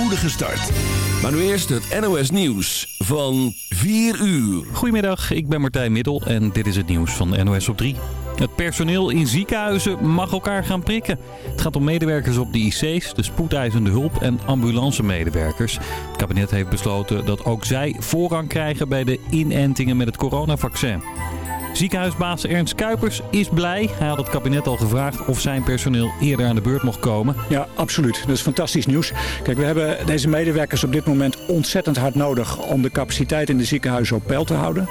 spoedige start. Maar nu eerst het NOS Nieuws van 4 uur. Goedemiddag, ik ben Martijn Middel en dit is het nieuws van NOS op 3. Het personeel in ziekenhuizen mag elkaar gaan prikken. Het gaat om medewerkers op de IC's, de spoedeisende hulp en ambulancemedewerkers. Het kabinet heeft besloten dat ook zij voorrang krijgen bij de inentingen met het coronavaccin. Ziekenhuisbaas Ernst Kuipers is blij. Hij had het kabinet al gevraagd of zijn personeel eerder aan de beurt mocht komen. Ja, absoluut. Dat is fantastisch nieuws. Kijk, we hebben deze medewerkers op dit moment ontzettend hard nodig om de capaciteit in de ziekenhuizen op peil te houden.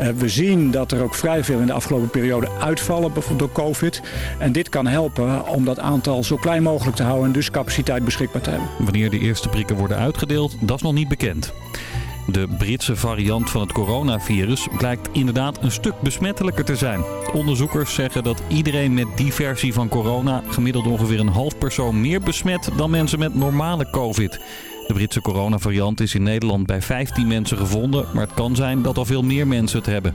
Uh, we zien dat er ook vrij veel in de afgelopen periode uitvallen, bijvoorbeeld door COVID. En dit kan helpen om dat aantal zo klein mogelijk te houden en dus capaciteit beschikbaar te hebben. Wanneer de eerste prikken worden uitgedeeld, dat is nog niet bekend. De Britse variant van het coronavirus blijkt inderdaad een stuk besmettelijker te zijn. Onderzoekers zeggen dat iedereen met die versie van corona gemiddeld ongeveer een half persoon meer besmet dan mensen met normale covid. De Britse coronavariant is in Nederland bij 15 mensen gevonden, maar het kan zijn dat al veel meer mensen het hebben.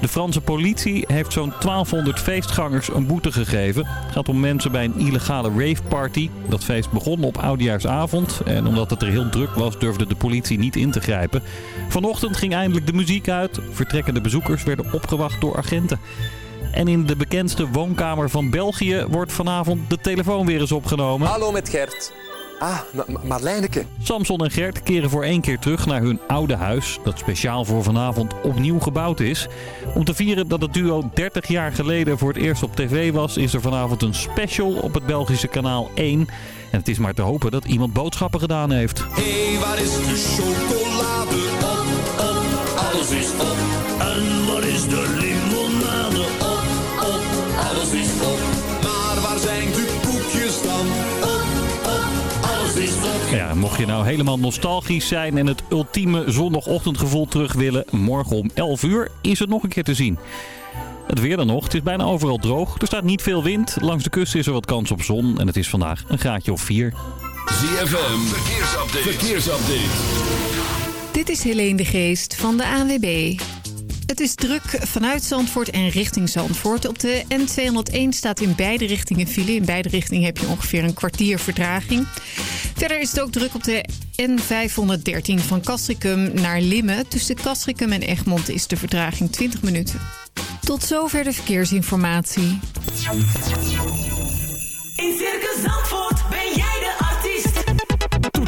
De Franse politie heeft zo'n 1200 feestgangers een boete gegeven. Het gaat om mensen bij een illegale raveparty. Dat feest begon op oudejaarsavond en omdat het er heel druk was durfde de politie niet in te grijpen. Vanochtend ging eindelijk de muziek uit. Vertrekkende bezoekers werden opgewacht door agenten. En in de bekendste woonkamer van België wordt vanavond de telefoon weer eens opgenomen. Hallo met Gert. Ah, Marlijneke. Samson en Gert keren voor één keer terug naar hun oude huis, dat speciaal voor vanavond opnieuw gebouwd is. Om te vieren dat het duo 30 jaar geleden voor het eerst op tv was, is er vanavond een special op het Belgische kanaal 1. En het is maar te hopen dat iemand boodschappen gedaan heeft. Hé, hey, waar is de chocolade? Op, op, alles is op. mocht je nou helemaal nostalgisch zijn en het ultieme zondagochtendgevoel terug willen, morgen om 11 uur is het nog een keer te zien. Het weer dan nog. Het is bijna overal droog. Er staat niet veel wind. Langs de kust is er wat kans op zon. En het is vandaag een graadje of 4. ZFM, verkeersupdate. verkeersupdate. Dit is Helene de Geest van de ANWB. Het is druk vanuit Zandvoort en richting Zandvoort. Op de N201 staat in beide richtingen file. In beide richtingen heb je ongeveer een kwartier vertraging. Verder is het ook druk op de N513 van Castricum naar Limmen. Tussen Castricum en Egmond is de vertraging 20 minuten. Tot zover de verkeersinformatie. In Circus Zandvoort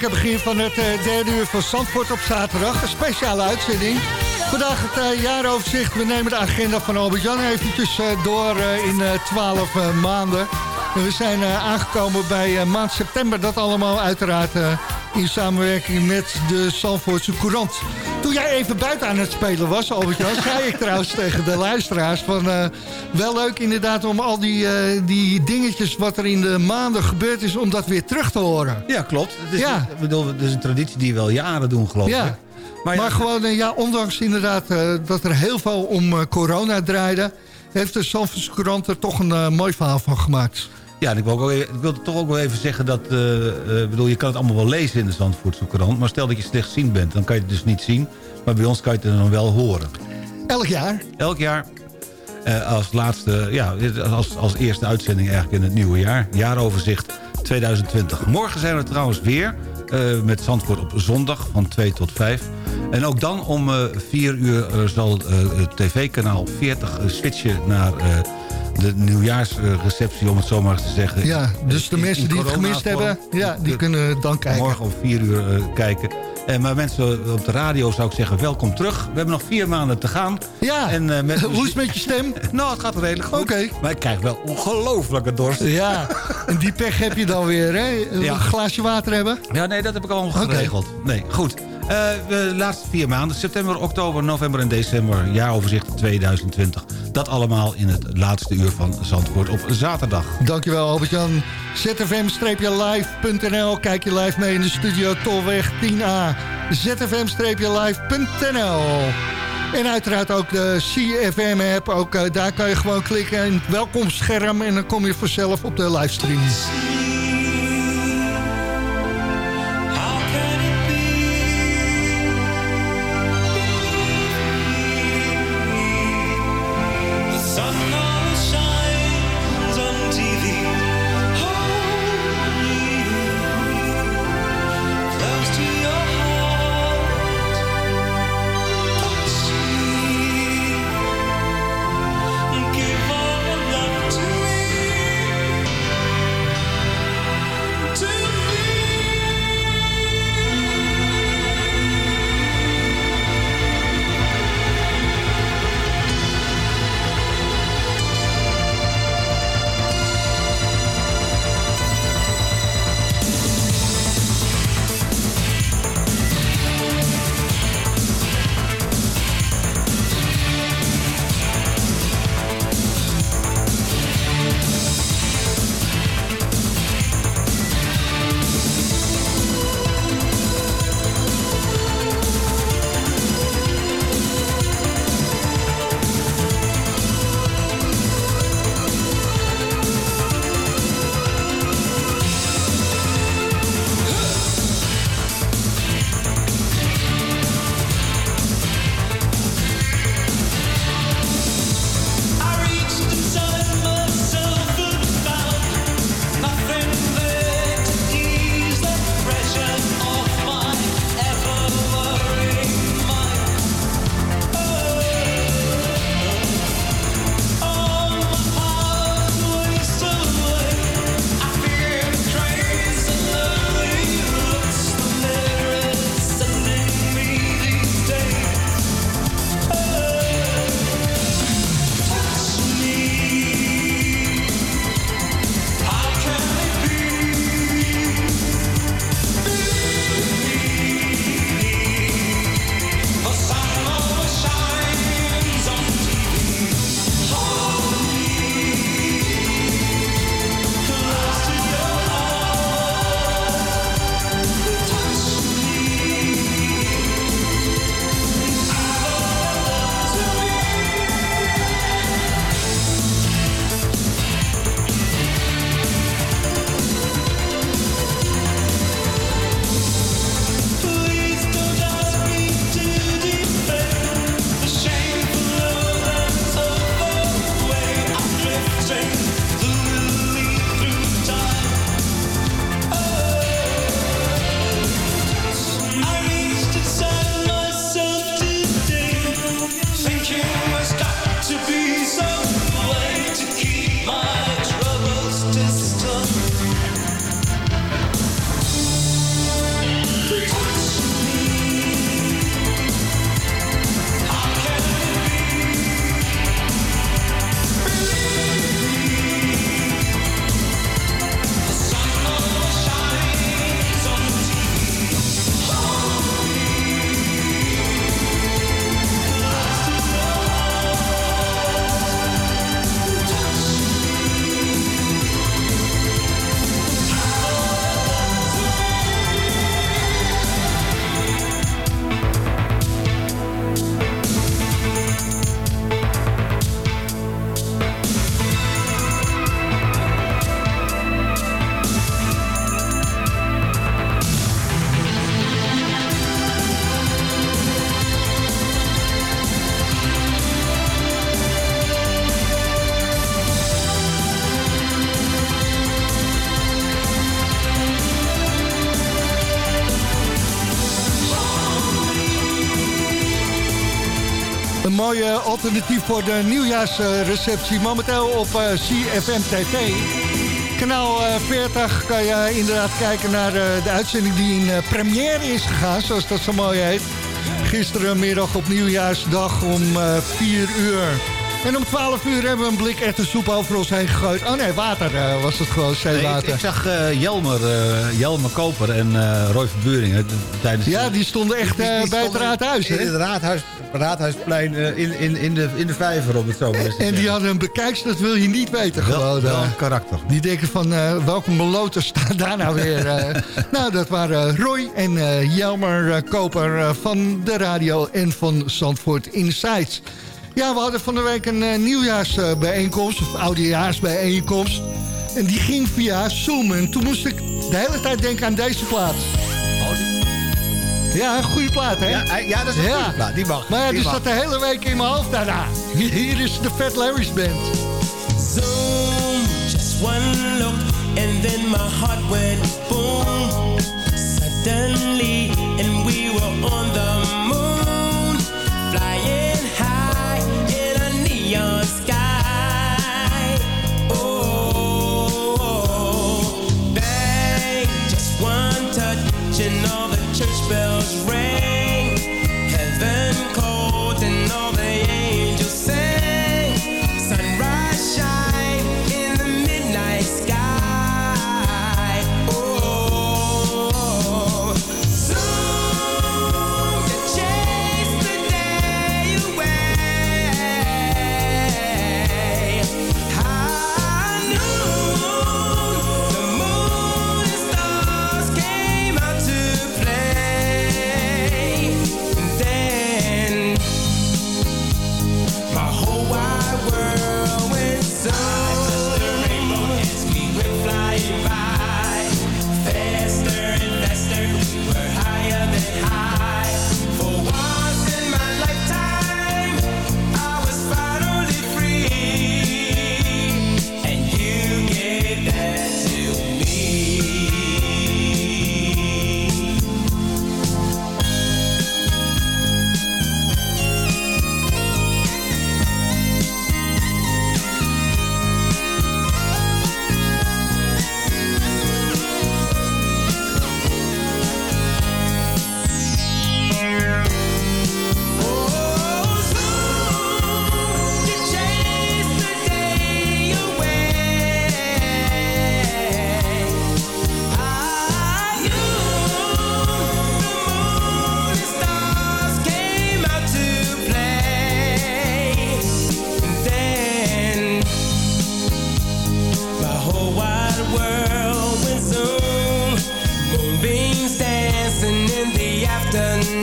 Lekker begin van het uh, derde uur van Zandvoort op zaterdag. Een speciale uitzending. Vandaag het uh, jaaroverzicht. We nemen de agenda van Albert-Jan eventjes uh, door in 12 maanden. En we zijn aangekomen bij maand september. Dat allemaal uiteraard in samenwerking met de Zandvoortse Courant. Toen jij even buiten aan het spelen was, Albert-Jan... zei ik trouwens tegen de luisteraars van... Uh, wel leuk inderdaad om al die, uh, die dingetjes wat er in de maanden gebeurd is... om dat weer terug te horen. Ja, klopt. Het is, ja. Ik bedoel, het is een traditie die we al jaren doen, geloof ja. ik. Maar, maar gewoon, uh, ja, ondanks inderdaad dat er heel veel om corona draaide... heeft de Zandvoortse Courant er toch een mooi verhaal van gemaakt. Ja, en ik wil, ook even, ik wil toch ook wel even zeggen dat... Uh, bedoel, je kan het allemaal wel lezen in de Zandvoortse krant... maar stel dat je slechtziend bent, dan kan je het dus niet zien. Maar bij ons kan je het dan wel horen. Elk jaar? Elk jaar. Uh, als laatste, ja, als, als eerste uitzending eigenlijk in het nieuwe jaar. Jaaroverzicht 2020. Morgen zijn we trouwens weer uh, met Zandvoort op zondag van 2 tot 5. En ook dan om 4 uur zal het tv-kanaal 40 switchen naar de nieuwjaarsreceptie, om het zo maar te zeggen. Ja, dus de mensen die het gemist hebben, ja, die kunnen dan kijken. Morgen om vier uur uh, kijken. En maar mensen op de radio zou ik zeggen, welkom terug. We hebben nog vier maanden te gaan. Ja, en, uh, met... hoe is het met je stem? nou, het gaat redelijk goed. Oké. Maar ik krijg wel ongelofelijke dorst. Ja, en die pech heb je dan weer, hè? Ja. Een glaasje water hebben? Ja, nee, dat heb ik allemaal geregeld. Nee, goed. Uh, de laatste vier maanden, september, oktober, november en december... jaaroverzicht 2020. Dat allemaal in het laatste uur van Zandvoort op zaterdag. Dankjewel Albert-Jan. zfm-live.nl Kijk je live mee in de studio Tolweg 10A. zfm-live.nl en uiteraard ook de CFM-app. Ook uh, daar kan je gewoon klikken in het welkomstscherm... en dan kom je vanzelf op de livestream. Alternatief voor de nieuwjaarsreceptie. Momenteel op eh, CFM TV. Kanaal eh, 40 kan je inderdaad kijken naar eh, de uitzending die in eh, première is gegaan. Zoals dat zo mooi heet. Gisterenmiddag op nieuwjaarsdag om eh 4 uur. En om 12 uur hebben we een blik echte soep over ons heen gegooid. Oh nee, water eh, was het gewoon, Nee, zeewater. ik, ik zag eh, Jelmer, eh, Jelmer Koper en eh, Roy Verburingen tijdens... Ja, die stonden echt Die- die eh, bij het raadhuis, In het raadhuis, raadhuisplein eh, in, in, in, de, in de vijver, om het zo maar En die zeggen. hadden een bekijks, dat wil je niet weten gewoon. wel een karakter. Die denken van, eh, welke meloten staan daar nou weer? eh? nou, dat waren Roy en Jelmer Koper van de radio en van Zandvoort Insights. Ja, we hadden van de week een nieuwjaarsbijeenkomst, of oudejaarsbijeenkomst. En die ging via Zoom. En toen moest ik de hele tijd denken aan deze plaat. Ja, een goede plaat, hè? Ja, hij- ja, dat is een Ja. goede plaat. Die mag. Maar ja, die die mag. zat de hele week in mijn hoofd daarna. Hier is de Fat Larry's Band. Zoom, just one look, and then my heart went boom. Suddenly, and we were on whole wide world went zoom. Moonbeams dancing in the afternoon.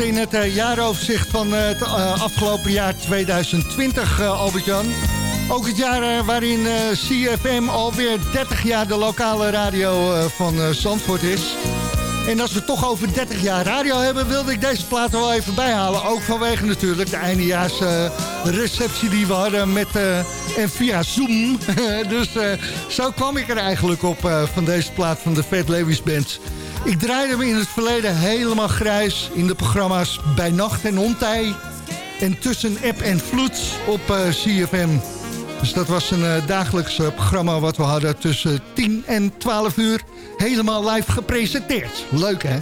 In het eh, jaaroverzicht van eh, het eh, afgelopen jaar 2020, eh, Albert-Jan. Ook het jaar waarin CFM alweer 30 jaar de lokale radio van Zandvoort is. En als we toch over 30 jaar radio hebben... wilde ik deze plaat wel even bijhalen. Ook vanwege natuurlijk de eindejaars receptie die we hadden met, en via Zoom. dus zo kwam ik er eigenlijk op van deze plaat van de Fat Lewis Band. Ik draaide me in het verleden helemaal grijs in de programma's Bij Nacht en Ontij... en Tussen App en Vloed op CFM. Dus dat was een uh, dagelijks programma wat we hadden tussen 10 en 12 uur. Helemaal live gepresenteerd. Leuk hè?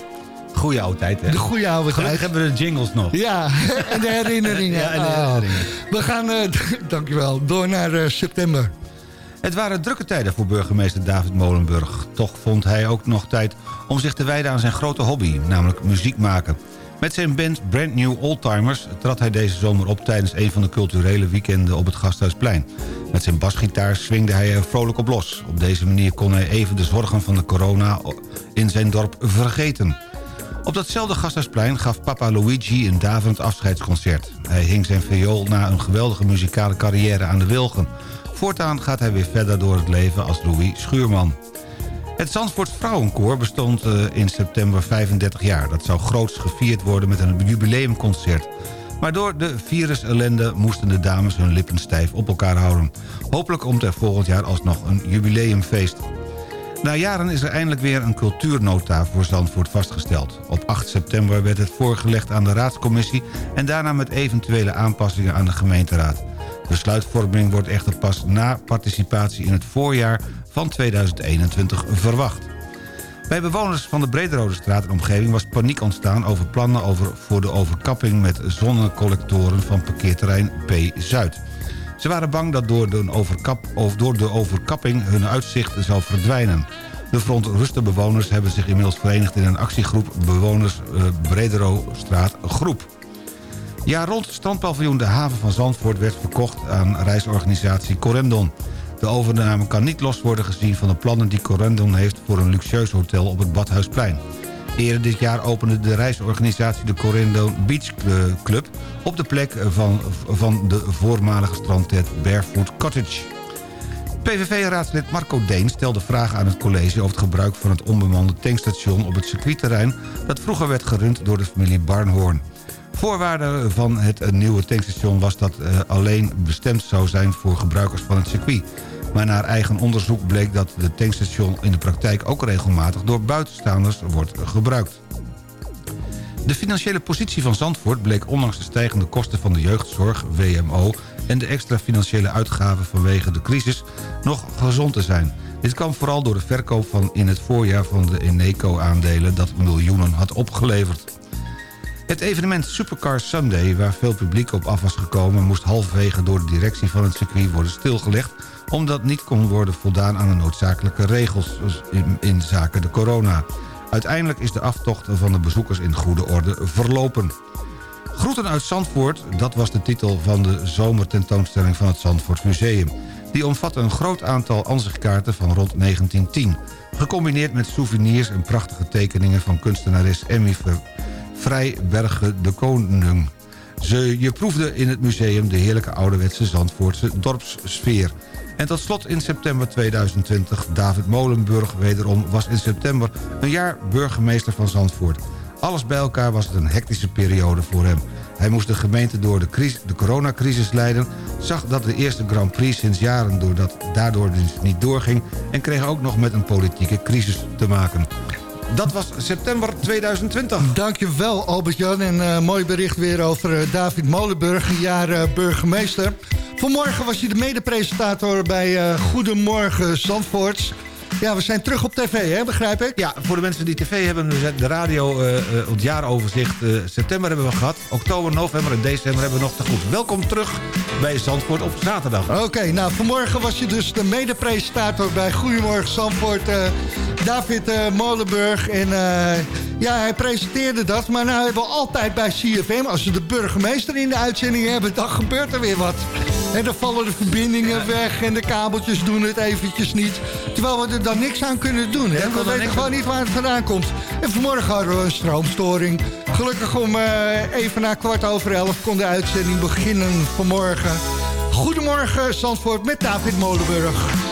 Goeie oude tijd, hè? De goede oude Gelukkig tijd. hebben we de jingles nog. Ja, en de herinneringen. ja, en de herinneringen. Oh. We gaan, uh, dankjewel, door naar september. Het waren drukke tijden voor burgemeester David Molenburg. Toch vond hij ook nog tijd om zich te wijden aan zijn grote hobby, namelijk muziek maken. Met zijn band Brand New Oldtimers trad hij deze zomer op... tijdens een van de culturele weekenden op het Gasthuisplein. Met zijn basgitaar swingde hij er vrolijk op los. Op deze manier kon hij even de zorgen van de corona in zijn dorp vergeten. Op datzelfde Gasthuisplein gaf Papa Luigi een daverend afscheidsconcert. Hij hing zijn viool na een geweldige muzikale carrière aan de wilgen. Voortaan gaat hij weer verder door het leven als Louis Schuurman. Het Zandvoort Vrouwenkoor bestond uh, in september 35 jaar. Dat zou groots gevierd worden met een jubileumconcert. Maar door de virusellende moesten de dames hun lippen stijf op elkaar houden. Hopelijk komt er volgend jaar alsnog een jubileumfeest. Na jaren is er eindelijk weer een cultuurnota voor Zandvoort vastgesteld. Op 8 september werd het voorgelegd aan de raadscommissie... en daarna met eventuele aanpassingen aan de gemeenteraad. Besluitvorming wordt echter pas na participatie in het voorjaar van 2021 verwacht. Bij bewoners van de Brederode straat en omgeving was paniek ontstaan over plannen over, voor de overkapping met zonnecollectoren van parkeerterrein P-Zuid. Ze waren bang dat door de, overkap, of door de overkapping hun uitzicht zou verdwijnen. De verontruste bewoners hebben zich inmiddels verenigd in een actiegroep Bewoners uh, Bredero Straat Groep. Ja, rond het strandpaviljoen De Haven van Zandvoort werd verkocht aan reisorganisatie Corendon. De overname kan niet los worden gezien van de plannen die Corendon heeft... voor een luxueus hotel op het Badhuisplein. Eerder dit jaar opende de reisorganisatie de Corendon Beach Club... op de plek van, van de voormalige strandtent Barefoot Cottage. PVV-raadslid Marco Deen stelde vragen aan het college... over het gebruik van het onbemande tankstation op het circuitterrein... dat vroeger werd gerund door de familie Barnhoorn. Voorwaarde van het nieuwe tankstation was dat uh, alleen bestemd zou zijn voor gebruikers van het circuit. Maar naar eigen onderzoek bleek dat de tankstation in de praktijk ook regelmatig door buitenstaanders wordt gebruikt. De financiële positie van Zandvoort bleek ondanks de stijgende kosten van de jeugdzorg, WMO... en de extra financiële uitgaven vanwege de crisis nog gezond te zijn. Dit kwam vooral door de verkoop van in het voorjaar van de Eneco-aandelen... dat miljoenen had opgeleverd. Het evenement Supercar Sunday, waar veel publiek op af was gekomen... moest halverwege door de directie van het circuit worden stilgelegd... omdat niet kon worden voldaan aan de noodzakelijke regels in, zaken de corona. Uiteindelijk is de aftocht van de bezoekers in goede orde verlopen. Groeten uit Zandvoort, dat was de titel van de zomertentoonstelling van het Zandvoort Museum. Die omvatte een groot aantal ansichtkaarten van rond 1910. Gecombineerd met souvenirs en prachtige tekeningen van kunstenares Emmy Vrijberge de Koning. Ze, je proefde in het museum de heerlijke ouderwetse Zandvoortse dorpssfeer. En tot slot in september 2020, David Molenburg wederom was in september een jaar burgemeester van Zandvoort. Alles bij elkaar was het een hectische periode voor hem. Hij moest de gemeente door de, crisis, de coronacrisis leiden... zag dat de eerste Grand Prix sinds jaren doordat, daardoor dus niet doorging... en kreeg ook nog met een politieke crisis te maken. Dat was september 2020. Dankjewel Albert-Jan en uh, mooi bericht weer over uh, David Molenburg, een jaar uh, burgemeester. Vanmorgen was je de medepresentator bij Goedemorgen Zandvoort. Ja, we zijn terug op tv, hè, begrijp ik? Ja, voor de mensen die tv hebben, de radio, uh, het jaaroverzicht. Uh, september hebben we gehad, oktober, november en december hebben we nog te goed. Welkom terug bij Zandvoort op zaterdag. Oké, okay, nou, vanmorgen was je dus de mede-presentator bij Goedemorgen Zandvoort, uh, David Molenburg. En ja, hij presenteerde dat, maar nou hebben we altijd bij CFM, als we de burgemeester in de uitzending hebben, dan gebeurt er weer wat. En dan vallen de verbindingen weg en de kabeltjes doen het eventjes niet. Terwijl we er dan niks aan kunnen doen. Hè? We weten gewoon niet waar het vandaan komt. En vanmorgen hadden we een stroomstoring. Gelukkig om uh, even na kwart over elf kon de uitzending beginnen vanmorgen. Goedemorgen Zandvoort met David Molenburg.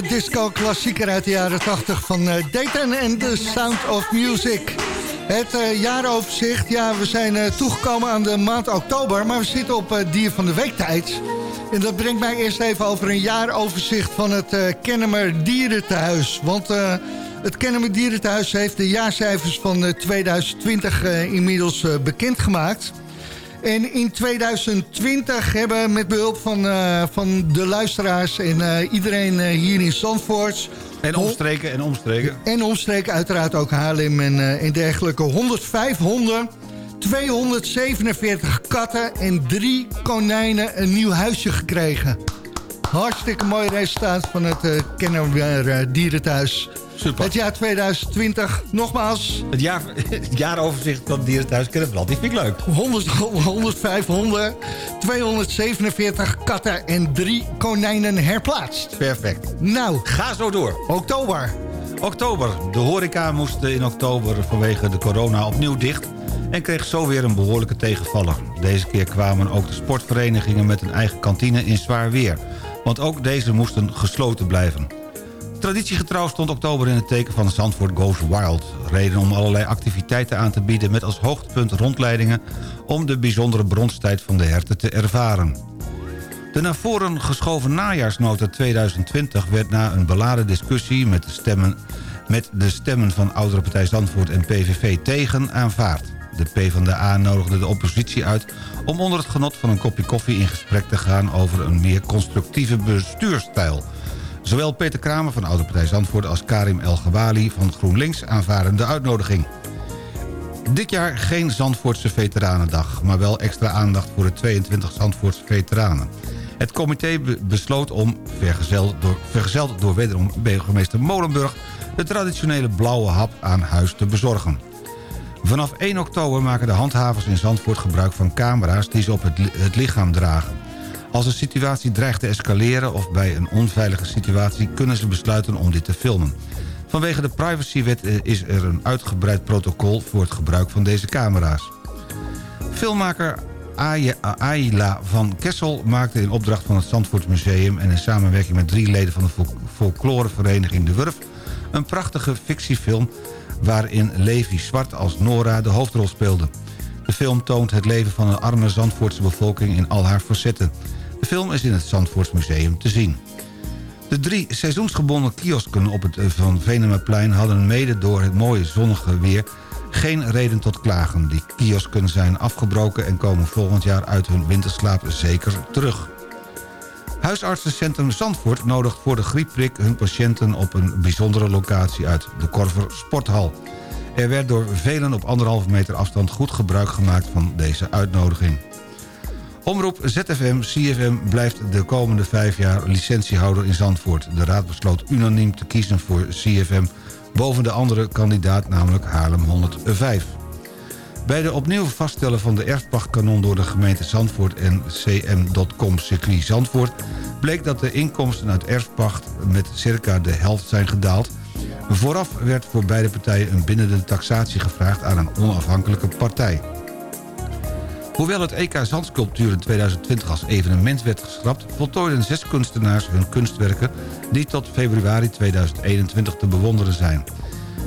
Disco-klassieker uit de jaren 80 van eh, Dayton en The Sound of Music. Het eh, jaaroverzicht, ja, we zijn eh, toegekomen aan de maand oktober... maar we zitten op dier van de week tijd. En dat brengt mij eerst even over een jaaroverzicht van het Kennemer Dierentehuis. Want eh, het Kennemer Dierentehuis heeft de jaarcijfers van eh, 2020 eh, inmiddels bekendgemaakt... En in 2020 hebben met behulp van, eh, van de luisteraars en eh, iedereen eh, hier in Zandvoort... En omstreken en omstreken. En omstreken uiteraard ook Haarlem en, en dergelijke. 105 honden, 247 katten en drie konijnen een nieuw huisje gekregen. Hartstikke mooi resultaat van het uh, Kennemer eh, Dierenthuis. Super. Het jaar 2020, nogmaals, Het, jaar, het jaaroverzicht van het dierenthuis kennen we al. Die vind ik leuk. 100, 105 honden, 247 katten en drie konijnen herplaatst. Perfect. Nou, Ga zo door. oktober. Oktober. De horeca moest in oktober vanwege de corona opnieuw dicht... en kreeg zo weer een behoorlijke tegenvaller. Deze keer kwamen ook de sportverenigingen met een eigen kantine in zwaar weer. Want ook deze moesten gesloten blijven. Traditiegetrouw stond oktober in het teken van Zandvoort Goes Wild. Reden om allerlei activiteiten aan te bieden met als hoogtepunt rondleidingen... om de bijzondere bronstijd van de herten te ervaren. De naar voren geschoven najaarsnota 2020 werd na een beladen discussie... met de stemmen, met de stemmen van Oudere Partij Zandvoort en PVV tegen aanvaard. De PvdA nodigde de oppositie uit om onder het genot van een kopje koffie in gesprek te gaan... over een meer constructieve bestuurstijl. Zowel Peter Kramer van Oude Partij Zandvoort als Karim El Gawali van GroenLinks aanvaren de uitnodiging. Dit jaar geen Zandvoortse Veteranendag, maar wel extra aandacht voor de 22 Zandvoortse veteranen. Het comité be- besloot om, vergezeld door, vergezeld door wederom burgemeester Molenburg... de traditionele blauwe hap aan huis te bezorgen. Vanaf 1 oktober maken de handhavers in Zandvoort gebruik van camera's... die ze op het lichaam dragen. Als een situatie dreigt te escaleren of bij een onveilige situatie... kunnen ze besluiten om dit te filmen. Vanwege de privacywet eh, is er een uitgebreid protocol... voor het gebruik van deze camera's. Filmmaker Ayla van Kessel maakte in opdracht van het Zandvoort Museum... en in samenwerking met drie leden van de fol- folklorevereniging De Wurf... een prachtige fictiefilm waarin Levi Zwart als Nora de hoofdrol speelde. De film toont het leven van een arme Zandvoortse bevolking in al haar facetten. De film is in het Zandvoorts Museum te zien. De drie seizoensgebonden kiosken op het eh, Van Venemaplein... hadden mede door het mooie zonnige weer geen reden tot klagen. Die kiosken zijn afgebroken en komen volgend jaar uit hun winterslaap zeker terug. Huisartsencentrum Zandvoort nodigt voor de griepprik hun patiënten op een bijzondere locatie uit, de Korver Sporthal. Er werd door velen op anderhalve meter afstand goed gebruik gemaakt van deze uitnodiging. Omroep ZFM CFM blijft de komende vijf jaar licentiehouder in Zandvoort. De raad besloot unaniem te kiezen voor CFM boven de andere kandidaat, namelijk Haarlem 105. Bij de opnieuw vaststellen van de erfpachtkanon door de gemeente Zandvoort en cm.com circuit Zandvoort... bleek dat de inkomsten uit erfpacht met circa de helft zijn gedaald. Vooraf werd voor beide partijen een bindende taxatie gevraagd aan een onafhankelijke partij. Hoewel het EK Zandsculptuur in 2020 als evenement werd geschrapt... voltooiden zes kunstenaars hun kunstwerken... die tot februari 2021 te bewonderen zijn.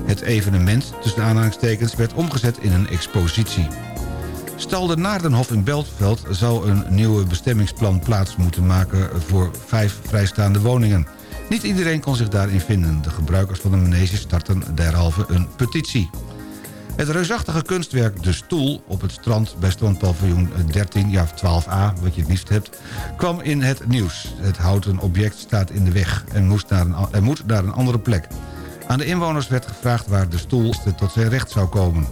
Het evenement, tussen aanhalingstekens, werd omgezet in een expositie. Stal de Naardenhof in Beltveld zou een nieuwe bestemmingsplan plaats moeten maken... voor vijf vrijstaande woningen. Niet iedereen kon zich daarin vinden. De gebruikers van de manege starten derhalve een petitie. Het reusachtige kunstwerk De Stoel op het strand bij strandpaviljoen 13, ja 12a, wat je het liefst hebt, kwam in het nieuws. Het houten object staat in de weg en moest naar een, en moet naar een andere plek. Aan de inwoners werd gevraagd waar de stoel tot zijn recht zou komen.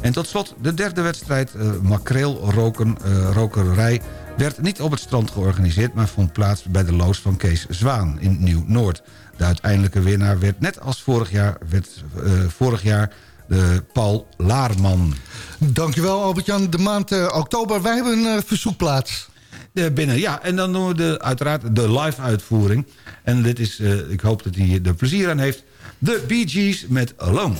En tot slot de derde wedstrijd uh, makreelrokerij werd niet op het strand georganiseerd... maar vond plaats bij de loods van Kees Zwaan in Nieuw-Noord. De uiteindelijke winnaar werd net als vorig jaar, werd, uh, vorig jaar Paul Laarman. Dankjewel Albert-Jan. De maand uh, oktober, wij hebben een uh, verzoekplaats. Binnen, ja. En dan doen we de, uiteraard de live uitvoering. En dit is, ik hoop dat hij er plezier aan heeft. De Bee Gees met alone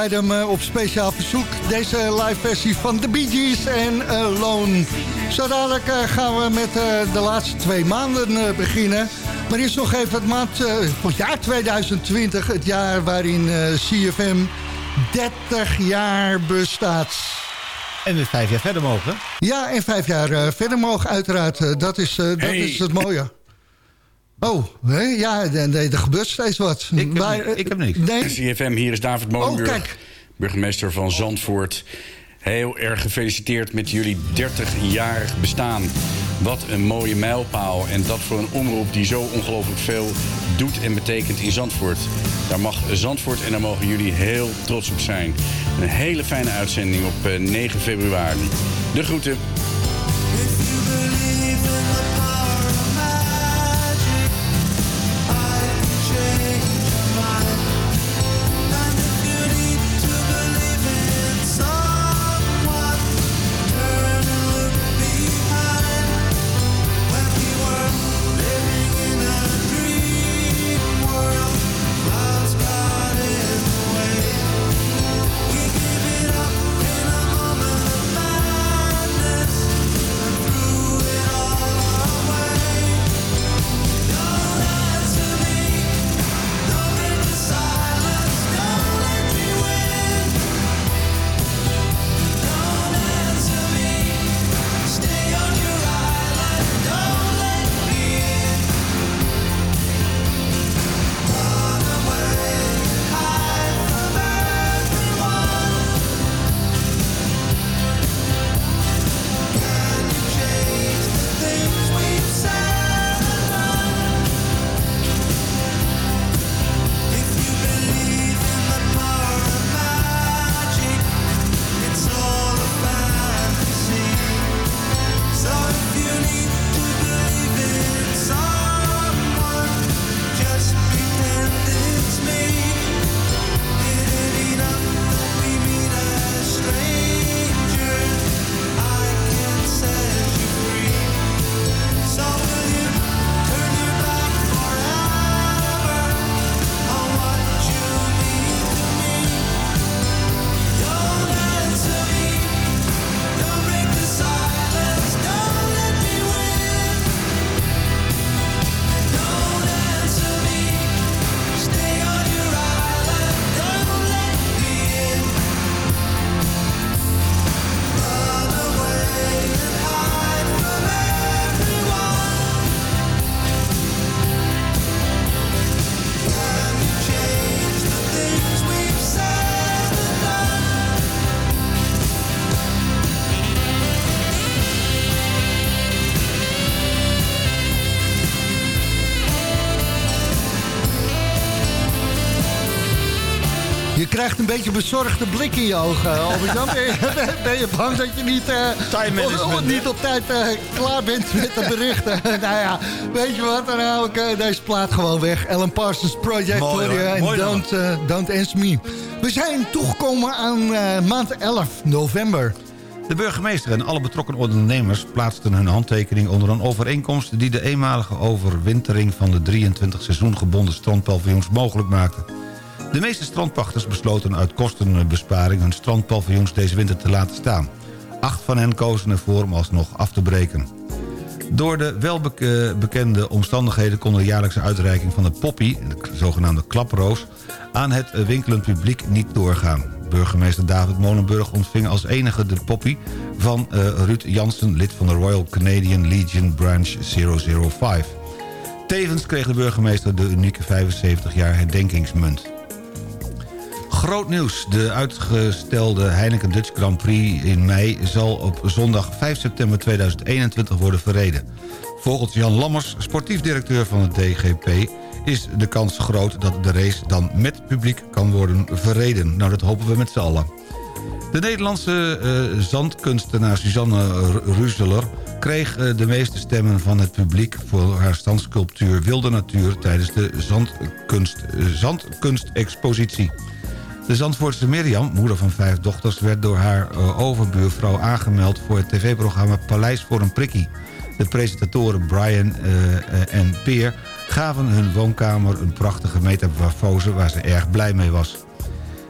We draaiden hem eh, op speciaal verzoek. Deze live versie van The Bee Gees en Alone. Zo dadelijk eh, gaan we met eh, de laatste twee maanden beginnen. Maar eerst nog even het, maand, het jaar 2020. Het jaar waarin CFM 30 jaar bestaat. En we vijf jaar verder mogen. Ja, en vijf jaar verder mogen uiteraard. dat is, dat is het mooie. Oh, nee, ja, nee, er gebeurt steeds wat. Ik heb, maar, ik heb niks. Nee. CFM, hier is David Molenburg, oh, kijk. burgemeester van Zandvoort. Heel erg gefeliciteerd met jullie 30-jarig bestaan. Wat een mooie mijlpaal. En dat voor een omroep die zo ongelooflijk veel doet en betekent in Zandvoort. Daar mag Zandvoort en daar mogen jullie heel trots op zijn. Een hele fijne uitzending op 9 eh, februari. De groeten. Beetje bezorgde blik in je ogen, Albert-Jan. Ben, je, ben je bang dat je niet, uh, niet op tijd uh, klaar bent met de berichten? nou ja, weet je wat, dan hou ik uh, deze plaat gewoon weg. Ellen Parsons Project Mooi, hoor en don't, don't Answer Me. We zijn toegekomen aan maand 11, november. De burgemeester en alle betrokken ondernemers plaatsten hun handtekening onder een overeenkomst... die de eenmalige overwintering van de 23 seizoengebonden strandpaviljoens mogelijk maakte. De meeste strandpachters besloten uit kostenbesparing... hun strandpaviljoens deze winter te laten staan. Acht van hen kozen ervoor om alsnog af te breken. Door de welbekende omstandigheden kon de jaarlijkse uitreiking van de poppy... de zogenaamde klaproos, aan het winkelend publiek niet doorgaan. Burgemeester David Molenburg ontving als enige de poppy van uh, Ruud Jansen... lid van de Royal Canadian Legion Branch 005. Tevens kreeg de burgemeester de unieke 75 jaar herdenkingsmunt. Groot nieuws. De uitgestelde Heineken Dutch Grand Prix in mei... zal op zondag 5 september 2021 worden verreden. Volgens Jan Lammers, sportief directeur van het DGP... is de kans groot dat de race dan met publiek kan worden verreden. Nou, dat hopen we met z'n allen. De Nederlandse uh, zandkunstenaar Suzanne Ruzeler kreeg uh, de meeste stemmen van het publiek... voor haar standsculptuur Wilde Natuur... tijdens de zandkunst, uh, zandkunstexpositie. De Zandvoortse Mirjam, moeder van vijf dochters... werd door haar uh, overbuurvrouw aangemeld voor het tv-programma Paleis voor een Prikkie. De presentatoren Brian uh, en Peer gaven hun woonkamer een prachtige metamorfose... waar ze erg blij mee was.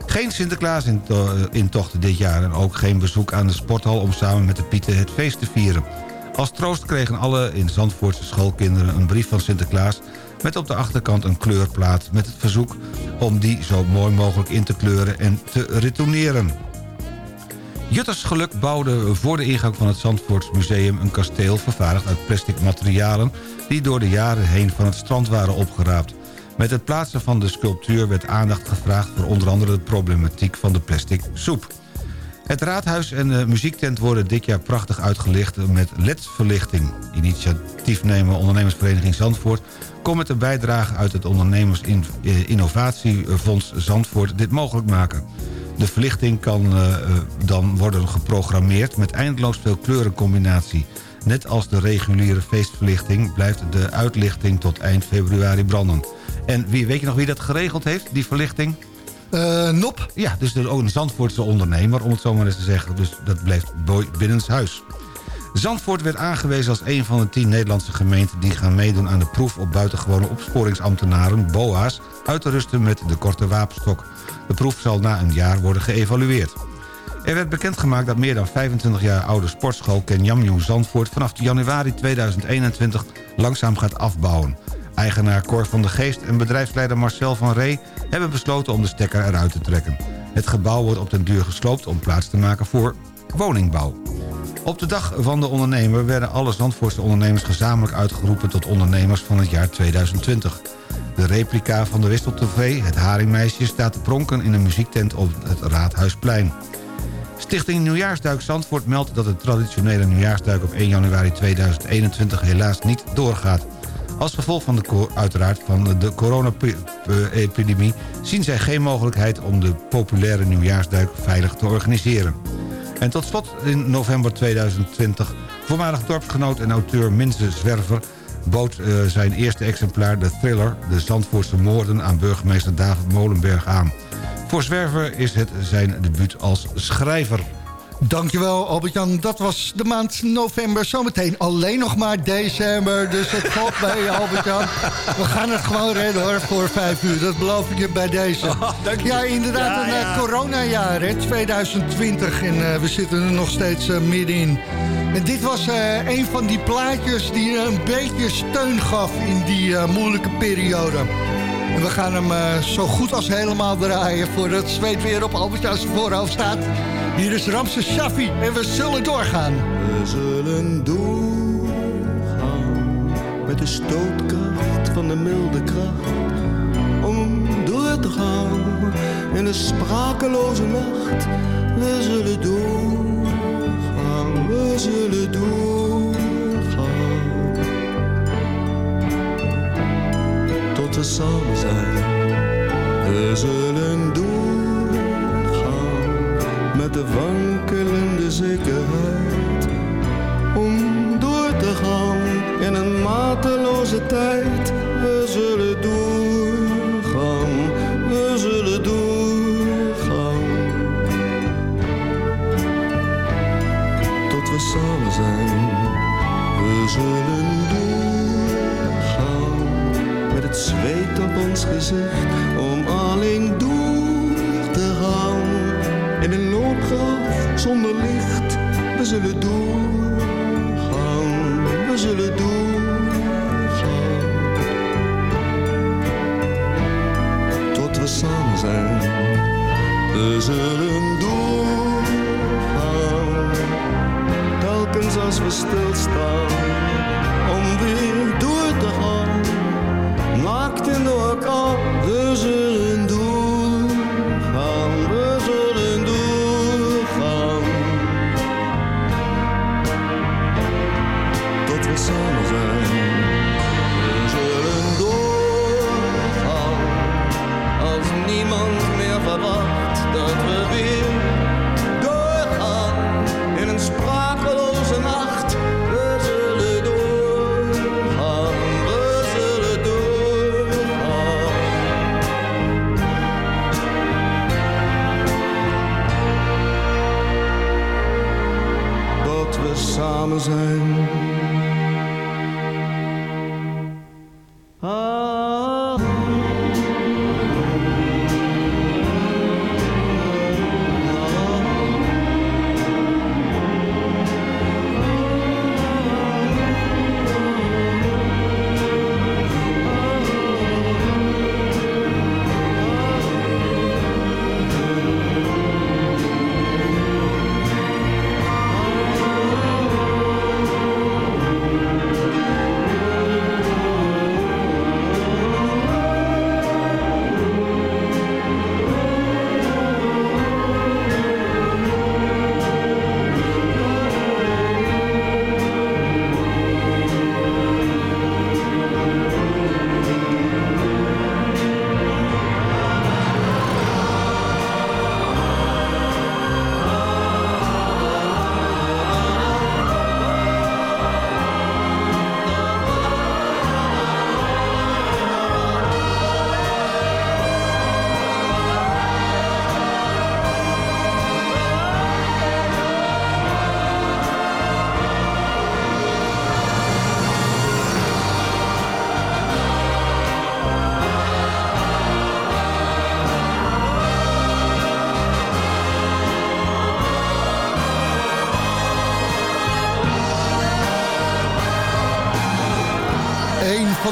Geen Sinterklaas-intochten dit jaar en ook geen bezoek aan de sporthal... om samen met de Pieten het feest te vieren. Als troost kregen alle in Zandvoortse schoolkinderen een brief van Sinterklaas... met op de achterkant een kleurplaat met het verzoek om die zo mooi mogelijk in te kleuren en te retourneren. Jutters Geluk bouwde voor de ingang van het Zandvoorts Museum... een kasteel vervaardigd uit plastic materialen... die door de jaren heen van het strand waren opgeraapt. Met het plaatsen van de sculptuur werd aandacht gevraagd... voor onder andere de problematiek van de plastic soep. Het raadhuis en de muziektent worden dit jaar prachtig uitgelicht met LED-verlichting. Initiatiefnemer ondernemersvereniging Zandvoort... komt met een bijdrage uit het ondernemers innovatiefonds Zandvoort dit mogelijk maken. De verlichting kan uh, dan worden geprogrammeerd met eindeloos veel kleurencombinatie. Net als de reguliere feestverlichting blijft de uitlichting tot eind februari branden. En wie, weet je nog wie dat geregeld heeft, die verlichting? Uh, Nop? Ja, dus ook een Zandvoortse ondernemer, om het zo maar eens te zeggen. Dus dat blijft binnenshuis. Zandvoort werd aangewezen als een van de tien Nederlandse gemeenten... die gaan meedoen aan de proef op buitengewone opsporingsambtenaren, BOA's... uit te rusten met de korte wapenstok. De proef zal na een jaar worden geëvalueerd. Er werd bekendgemaakt dat meer dan 25 jaar oude sportschool Kenyamju Zandvoort... vanaf januari 2021 langzaam gaat afbouwen. Eigenaar Cor van de Geest en bedrijfsleider Marcel van Ree... hebben besloten om de stekker eruit te trekken. Het gebouw wordt op den duur gesloopt om plaats te maken voor woningbouw. Op de dag van de ondernemer werden alle Zandvoortse ondernemers gezamenlijk uitgeroepen tot ondernemers van het jaar 2020. De replica van de Wistel TV, het Haringmeisje, staat te pronken in een muziektent op het Raadhuisplein. Stichting Nieuwjaarsduik Zandvoort meldt dat de traditionele nieuwjaarsduik op 1 januari 2021 helaas niet doorgaat. Als gevolg van de, uiteraard van de corona-epidemie zien zij geen mogelijkheid om de populaire nieuwjaarsduik veilig te organiseren. En tot slot in november 2020 voormalig dorpsgenoot en auteur Minze Zwerver bood uh, zijn eerste exemplaar de thriller... De Zandvoortse moorden aan burgemeester David Molenberg aan. Voor Zwerver is het zijn debuut als schrijver. Dankjewel Albert-Jan, dat was de maand november. Zometeen alleen nog maar december, dus het valt bij Albert-Jan. We gaan het gewoon redden hoor, voor vijf uur. Dat beloof ik je bij deze. Oh, ja, inderdaad, een ja. coronajaar, hè, 2020. En uh, we zitten er nog steeds uh, middenin. En dit was uh, een van die plaatjes die een beetje steun gaf in die moeilijke periode. En we gaan hem zo goed als helemaal draaien... voordat het zweet weer op Albert-Jan's voorhoofd staat... Hier is Ramses Shaffi en we zullen doorgaan. We zullen doorgaan met de stootkracht van de milde kracht. Om door te gaan in de sprakeloze nacht. We zullen doorgaan, we zullen doorgaan. Tot we samen zijn, we zullen de wankelende zekerheid om door te gaan in een mateloze tijd. We zullen doorgaan, we zullen doorgaan. Tot we samen zijn, we zullen doorgaan. Met het zweet op ons gezicht, zonder licht. We zullen doorgaan, we zullen doorgaan. Tot we samen zijn, we zullen doorgaan. Telkens als we stilstaan, samen zijn.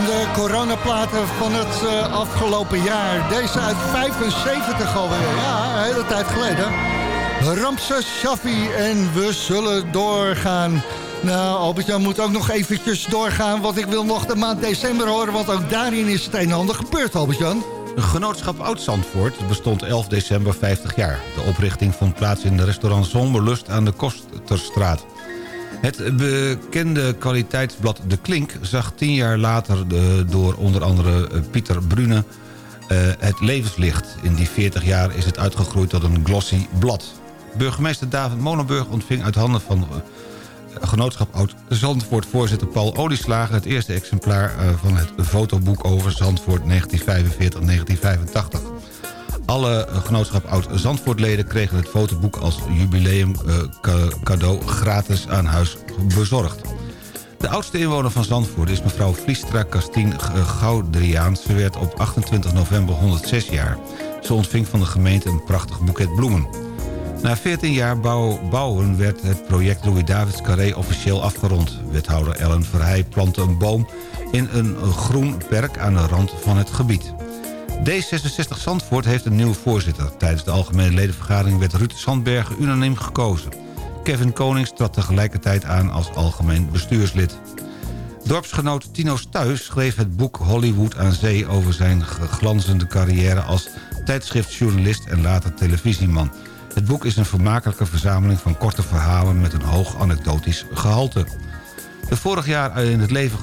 De coronaplaten van het eh, afgelopen jaar. Deze uit 75 alweer. Ja, een hele tijd geleden. Ramses Shaffi en we zullen doorgaan. Nou, Albert-Jan moet ook nog eventjes doorgaan... want ik wil nog de maand december horen... want ook daarin is het een en ander gebeurd, Albert-Jan. Een genootschap Oud-Zandvoort bestond 11 december 50 jaar. De oprichting vond plaats in de restaurant Zonberlust aan de Kosterstraat. Het bekende kwaliteitsblad De Klink zag tien jaar later door onder andere eh, Pieter Brune uh, het levenslicht. In die 40 jaar is het uitgegroeid tot een glossy blad. Burgemeester David Molenburg ontving uit handen van uh, genootschap Oud-Zandvoort... voorzitter Paul Olieslager het eerste exemplaar van het fotoboek over Zandvoort 1945-1985. Alle genootschap Oud-Zandvoortleden kregen het fotoboek als jubileum cadeau gratis aan huis bezorgd. De oudste inwoner van Zandvoort is mevrouw Vliestra Castien Goudriaan. Ze werd op 28 november 106 jaar. Ze ontving van de gemeente een prachtig boeket bloemen. Na 14 jaar bouw, bouwen werd het project Louis Davids Carré officieel afgerond. Wethouder Ellen Verheij plantte een boom in een groen perk aan de rand van het gebied. D66 Zandvoort heeft een nieuwe voorzitter. Tijdens de algemene ledenvergadering werd Ruud Sandbergen unaniem gekozen. Kevin Konings trad tegelijkertijd aan als algemeen bestuurslid. Dorpsgenoot Tino Stuys schreef het boek Hollywood aan Zee... over zijn glanzende carrière als tijdschriftjournalist en later televisieman. Het boek is een vermakelijke verzameling van korte verhalen... met een hoog anekdotisch gehalte. De vorig jaar in het leven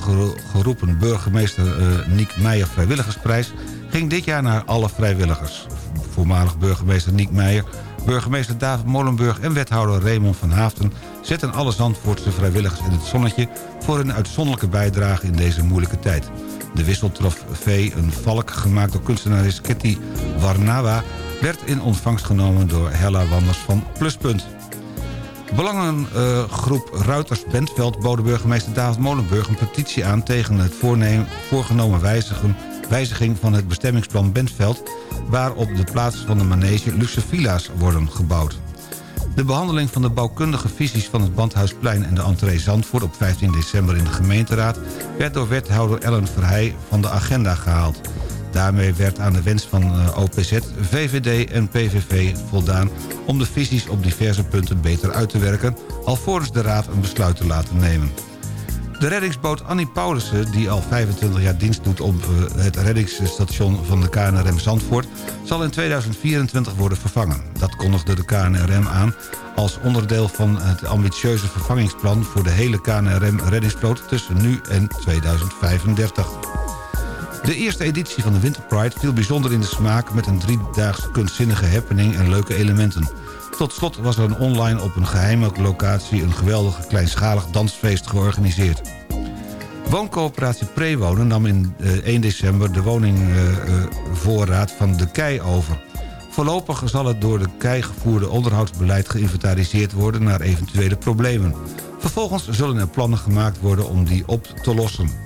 geroepen burgemeester uh, Niek Meijer Vrijwilligersprijs... ging dit jaar naar alle vrijwilligers. Voormalig burgemeester Niek Meijer, burgemeester David Molenburg... en wethouder Raymond van Haafden zetten alle Zandvoortse vrijwilligers in het zonnetje... voor hun uitzonderlijke bijdrage in deze moeilijke tijd. De wisseltrofee, een valk gemaakt door kunstenares Ketty Warnawa... werd in ontvangst genomen door Hella Wanders van Pluspunt. Belangengroep uh, Ruiters Bentveld boden burgemeester David Molenburg een petitie aan tegen het voorgenomen wijzigen, wijziging van het bestemmingsplan Bentveld waar op de plaats van de manege luxe villa's worden gebouwd. De behandeling van de bouwkundige visies van het Bandhuisplein en de entree Zandvoort op 15 december in de gemeenteraad werd door wethouder Ellen Verheij van de agenda gehaald. Daarmee werd aan de wens van eh, OPZ, VVD en PVV voldaan... om de visies op diverse punten beter uit te werken... alvorens de Raad een besluit te laten nemen. De reddingsboot Annie Paulussen, die al 25 jaar dienst doet... op eh, het reddingsstation van de KNRM Zandvoort... zal in 2024 worden vervangen. Dat kondigde de KNRM aan als onderdeel van het ambitieuze vervangingsplan... voor de hele KNRM-reddingsvloot tussen nu en 2035. De eerste editie van de Winter Pride viel bijzonder in de smaak... met een driedaagse kunstzinnige happening en leuke elementen. Tot slot was er online op een geheime locatie... een geweldig kleinschalig dansfeest georganiseerd. Wooncoöperatie Prewonen nam in 1 eh, december de woningvoorraad van De Kei over. Voorlopig zal het door de Kei gevoerde onderhoudsbeleid geïnventariseerd worden... naar eventuele problemen. Vervolgens zullen er plannen gemaakt worden om die op te lossen.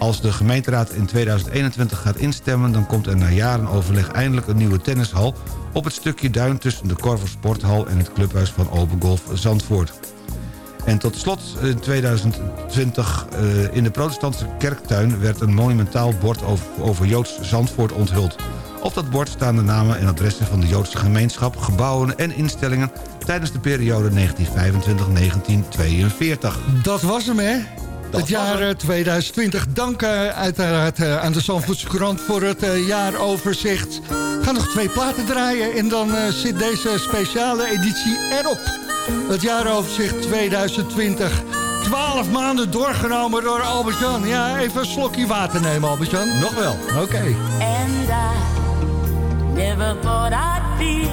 Als de gemeenteraad in 2021 gaat instemmen... dan komt er na jaren overleg eindelijk een nieuwe tennishal... op het stukje duin tussen de Korver Sporthal... en het clubhuis van Open Golf Zandvoort. En tot slot in 2020 uh, in de protestantse kerktuin... werd een monumentaal bord over, over Joods Zandvoort onthuld. Op dat bord staan de namen en adressen van de Joodse gemeenschap... gebouwen en instellingen tijdens de periode 1925-1942. Dat was hem, hè? Het jaar 2020. Eh, Dank uh, uiteraard uh, aan de Zandvoortse krant voor het jaaroverzicht. We gaan nog twee platen draaien en dan zit deze speciale editie erop. Het jaaroverzicht 2020. 12 maanden doorgenomen door Albert-Jan. Ja, even een slokje water nemen, Albert-Jan. Nog wel. Oké. Okay. And I never thought I'd feel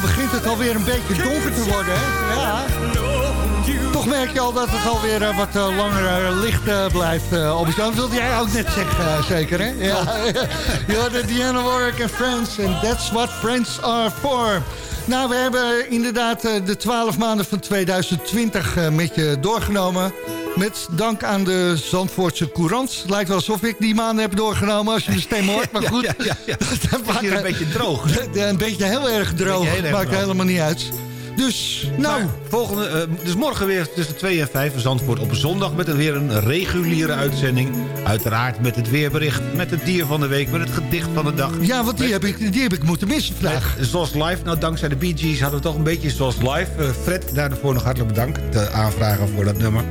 begint het alweer een beetje donker te worden, hè? Ja. Toch merk je al dat het alweer uh, wat uh, langer uh, licht blijft. Albert dat wilde jij ook net zeggen, zeker, hè? Ja. ja, de Diana Warwick en Friends. And that's what friends are for. Nou, we hebben inderdaad de 12 maanden van 2020 met je doorgenomen. Met dank aan de Zandvoortse Courant. Het lijkt wel alsof ik die maanden heb doorgenomen als je de stem hoort. Maar goed, ja, ja, ja, ja. het is een beetje droog. Een beetje heel erg droog. Heel erg Maakt droog. helemaal niet uit. Dus, nou... Maar volgende, uh, dus morgen weer tussen 2 en 5 Zandvoort op zondag... met weer een reguliere uitzending. Uiteraard met het weerbericht, met het dier van de week... met het gedicht van de dag. Ja, want die, heb, ik, die heb ik moeten missen vandaag. Zoals live, nou dankzij de Bee Gees hadden we toch een beetje zoals live. Uh, Fred, daarvoor nog hartelijk bedankt. De aanvragen voor dat nummer.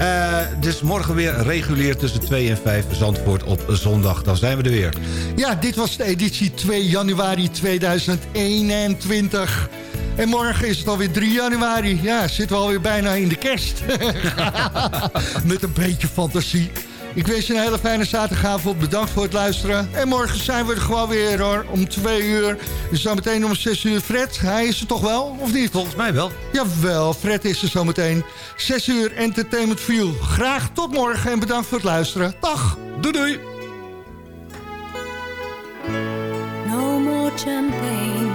Uh, dus morgen weer regulier tussen 2 en 5 Zandvoort op zondag. Dan zijn we er weer. Ja, dit was de editie 2 januari 2021. En morgen is het alweer 3 januari. Ja, zitten we alweer bijna in de kerst. Met een beetje fantasie. Ik wens je een hele fijne zaterdagavond. Bedankt voor het luisteren. En morgen zijn we er gewoon weer hoor. Om twee uur. Dus zo meteen om zes uur Fred. Hij is er toch wel, of niet? Volgens mij wel. Jawel, Fred is er zo meteen. Zes uur Entertainment View. Graag tot morgen en bedankt voor het luisteren. Dag. Doei doei. No more champagne.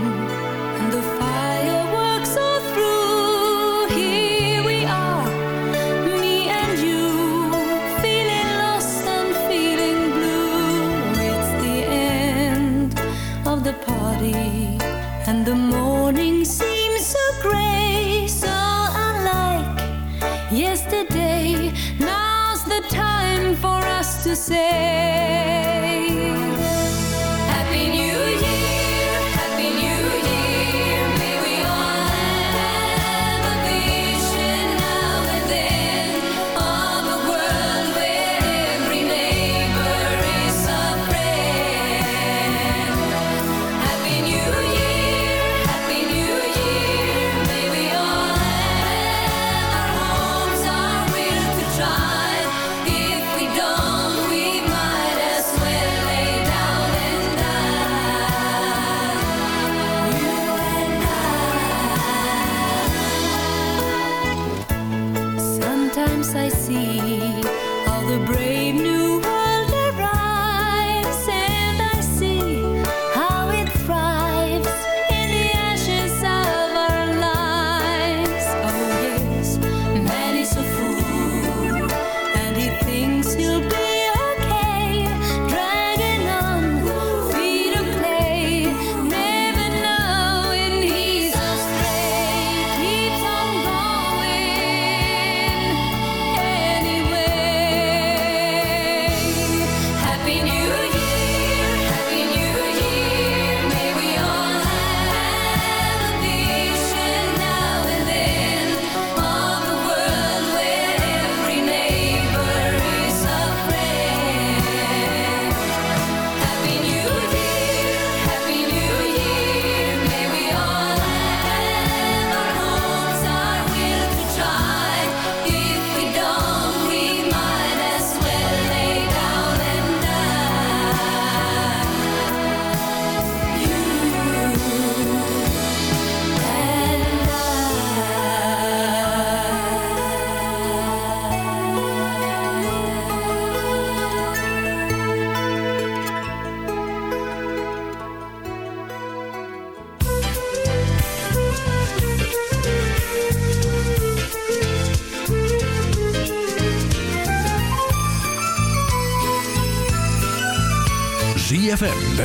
Say.